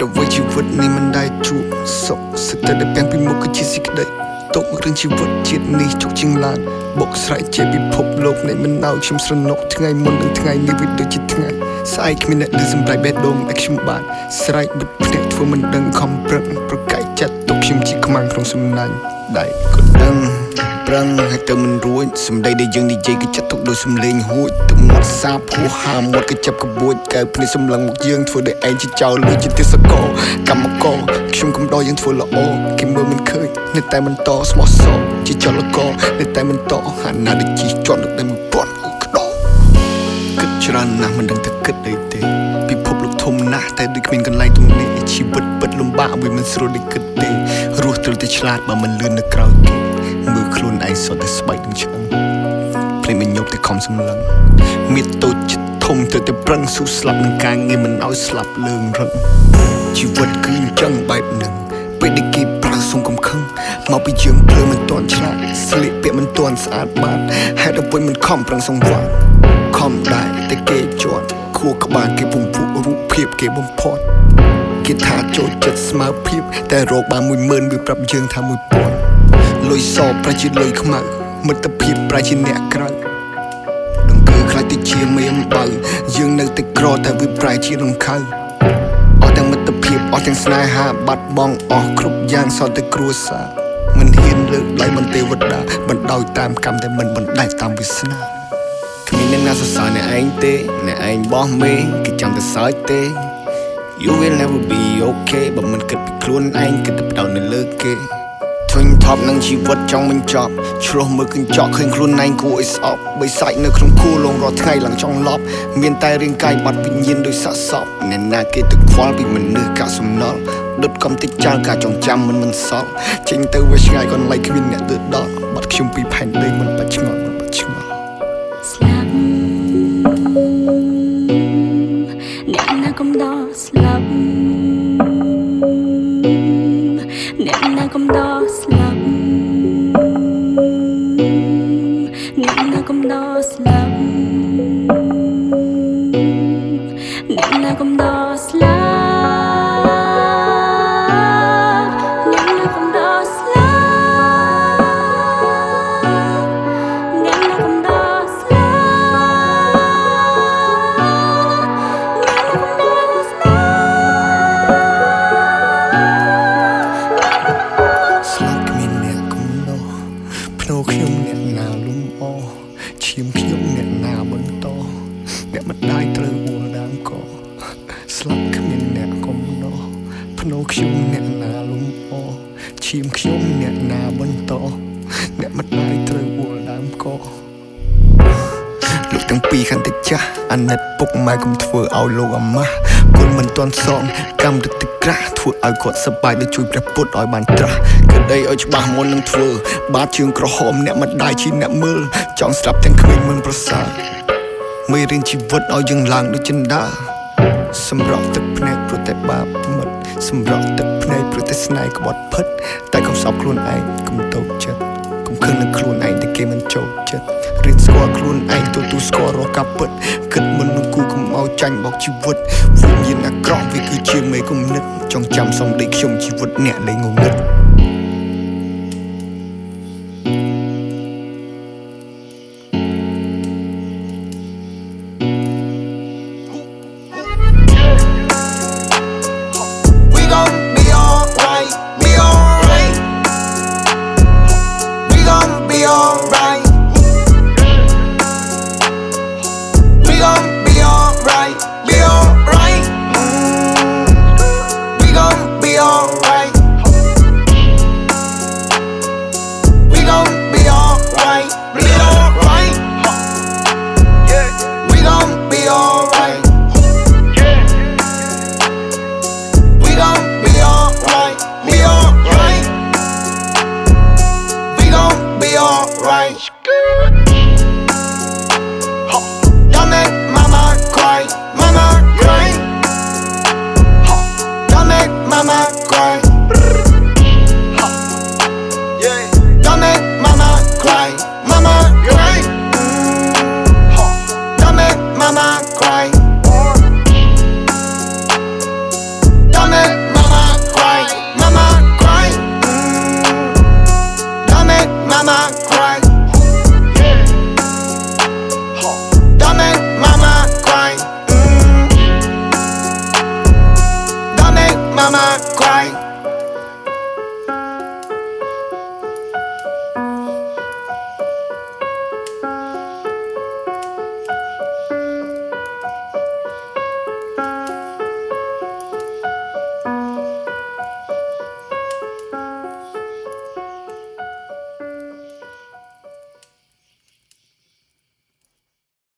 តុអ្វីជីវិតនេះមិនដែលជួបសុខសឹកតែដែលពាំងពីមុខគឺជាសេចក្តីទុករឿងជីវិតជាតិនេះជោគជាងឡានបុកស្រែកជាពិភពលោកនៃមិនណៅខ្ញុំស្រណុកថ្ងៃមុននឹងថ្ងៃនេះវាដូចជាថ្ងៃស្អែកគ្មានអ្នកឮសម្ដែងបេះដូងឲ្យខ្ញុំបានស្រែកបិទភ្នែកធ្វើមិនដឹងខំប្រឹងប្រកែកចាត់ទុកខ្ញុំជាខ្មាំងក្នុងសំណាញ់ដៃក៏ដឹង ប្រឹងឲ្យទៅមិនរួចសម្ដីដែលយើងនិយាយគឺចាត់ទុកដោយសំឡេងហួចទឹកមាត់សាបហួហាមាត់ក៏ចាប់កបួចកែភ្នែកសម្លឹងមកយើងធ្វើដោយឯងជាចោលលួចជាទេសកលកម្មករខ្ញុំកំដរយើងធ្វើល្អគេមើលមិនឃើញនៅតែមិនតស្មោះសរជាចលករនៅតែមិនតហាណាដូចជីជាប់នៅតែមិនពាន់ក្តោគិតច្រើនណាស់មិនដឹងថាគិតអីទេពិភពលោកធំណាស់តែដូចគ្មានកន្លែងទំនេរជីវិតពិតលំបាកវាមិនស្រួលដូចគិតទេរស់ត្រូវតែឆ្លាតបើមិនលឿននៅក្រោយគេ មើលខ្លួនឯងសុទ្ធតែស្បែកនឹងឆ្អឹងភ្លេចមិនញប់តែខំសម្លឹងមានតូចចិត្តធំទៅតែប្រឹងស៊ូស្លាប់នឹងការងារមិនឲ្យស្លាប់លើងរឹងជីវិតគឺអញ្ចឹងបែបហ្នឹងពេលដែលគេប្រើសុំកំខឹងមកពីយើងភ្លើមិនទាន់ឆ្លាតស្លៀកពាក់មិនទាន់ស្អាតបាតហេតុអ្វីមិនខំប្រឹងសង្វាតខំដែរតែគេជាប់ខួរក្បាលគេពំពុះរូបភាពគេបំផាត់គេថាចូលចិត្តស្មើភាពតែរកបាន10000វាប្រាប់យើងថា1000 លុយសប្រជាលុយខ្មៅមិត្តភាពប្រជាអ្នកក្រៅដង្កើខ្លាចទៅជាមេអំបៅយើងនៅតែក្រតែវាប្រែជារំខៅអស់ទាំងមិត្តភាពអស់ទាំងស្នេហាបាត់បង់អស់គ្រប់យ៉ាងសល់តែគ្រួសារមិនហ៊ានលើកដៃមិនទេវតាបណ្ដោយតាមកម្មតែមិនបណ្ដែតតាមវាសនាគ្មានអ្នកណាសរសើរអ្នកឯងទេអ្នកឯងបោះមេគេចាំតែសើចទេ You will never be okay បើមិនគិតពីខ្លួនឯងគិតតែផ្ដោតនៅលើគេធុញ ថប់នឹងជីវិតចង់បញ្ចប់ឆ្លោះមើលកញ្ចក់ឃើញខ្លួនឯងគួរឲ្យស្អប់បីសាច់នៅក្នុងខួរលងរាល់ថ្ងៃឡើងចង់លប់មានតែរាងកាយបាត់វិញ្ញាណដោយសាកសពអ្នកណាគេទៅខ្វល់ពីមនុស្សកាក់សំណល់ដុតកំតិចចោលការចងចាំមិនមិនសល់ចេញទៅវាឆ្ងាយកន្លែងគ្មានអ្នកទៅដល់បាត់ខ្ញុំពីផែនដីមិនបាច់ឆ្ងល់មិនបាច់ឆ្ងល់ស្លាប់អ្នកណាកំដរស្លាប់អ្នកណាកំដរស្លាប់អ្នកណា កំដរស្លាប់អ្នកណាកំដរស្លាប់ អ្នកមិនដាយត្រូវអួលដើមកស្លាប់គ្មានអ្នកកំណោះភ្នោខ្ញុំអ្នកណាលំអឈាមខ្ញុំអ្នកណាបន្តអ្នកមិនដាយត្រូវអួលដើមកលោកទាំងពីរកាន់តែចាស់អាណិតពុកម៉ែកុំធ្វើឲ្យលោកអាម៉ាស់គុណមិនទាន់សងកម្មទៅទឹកក្រាស់ធ្វើឲ្យគាត់សប្បាយដូចជួយព្រះពុទ្ធឲ្យបានត្រាស់ក្តីឲ្យច្បាស់មុននឹងធ្វើ បាតជើងក្រហមអ្នកមិនដាយជាអ្នកមើលចង់ស្ដាប់ទាំងក្មេងមិនប្រសើរ មេរៀនជីវិតឲ្យយើងឡើងដូចចិន្តាសម្រាប់ទឹកភ្នែកព្រោះតែបាបមិត្តសម្រាប់ទឹកភ្នែកព្រោះតែស្នេហ៍ក្បត់ផិត តែកុំសោកខ្លួនឯងកុំតូចចិត្តកុំខឹងនឹងខ្លួនឯងតែគេមិនចូលចិត្តរៀនស្គាល់ខ្លួនឯងទទួលស្គាល់រកការពិតគិតមុននឹងគូកុំឲ្យចាញ់បោកជីវិតវិញ្ញាណអាក្រក់វាគឺជាមេគំនិតចងចាំសំដីខ្ញុំជីវិតអ្នកលេងងងឹត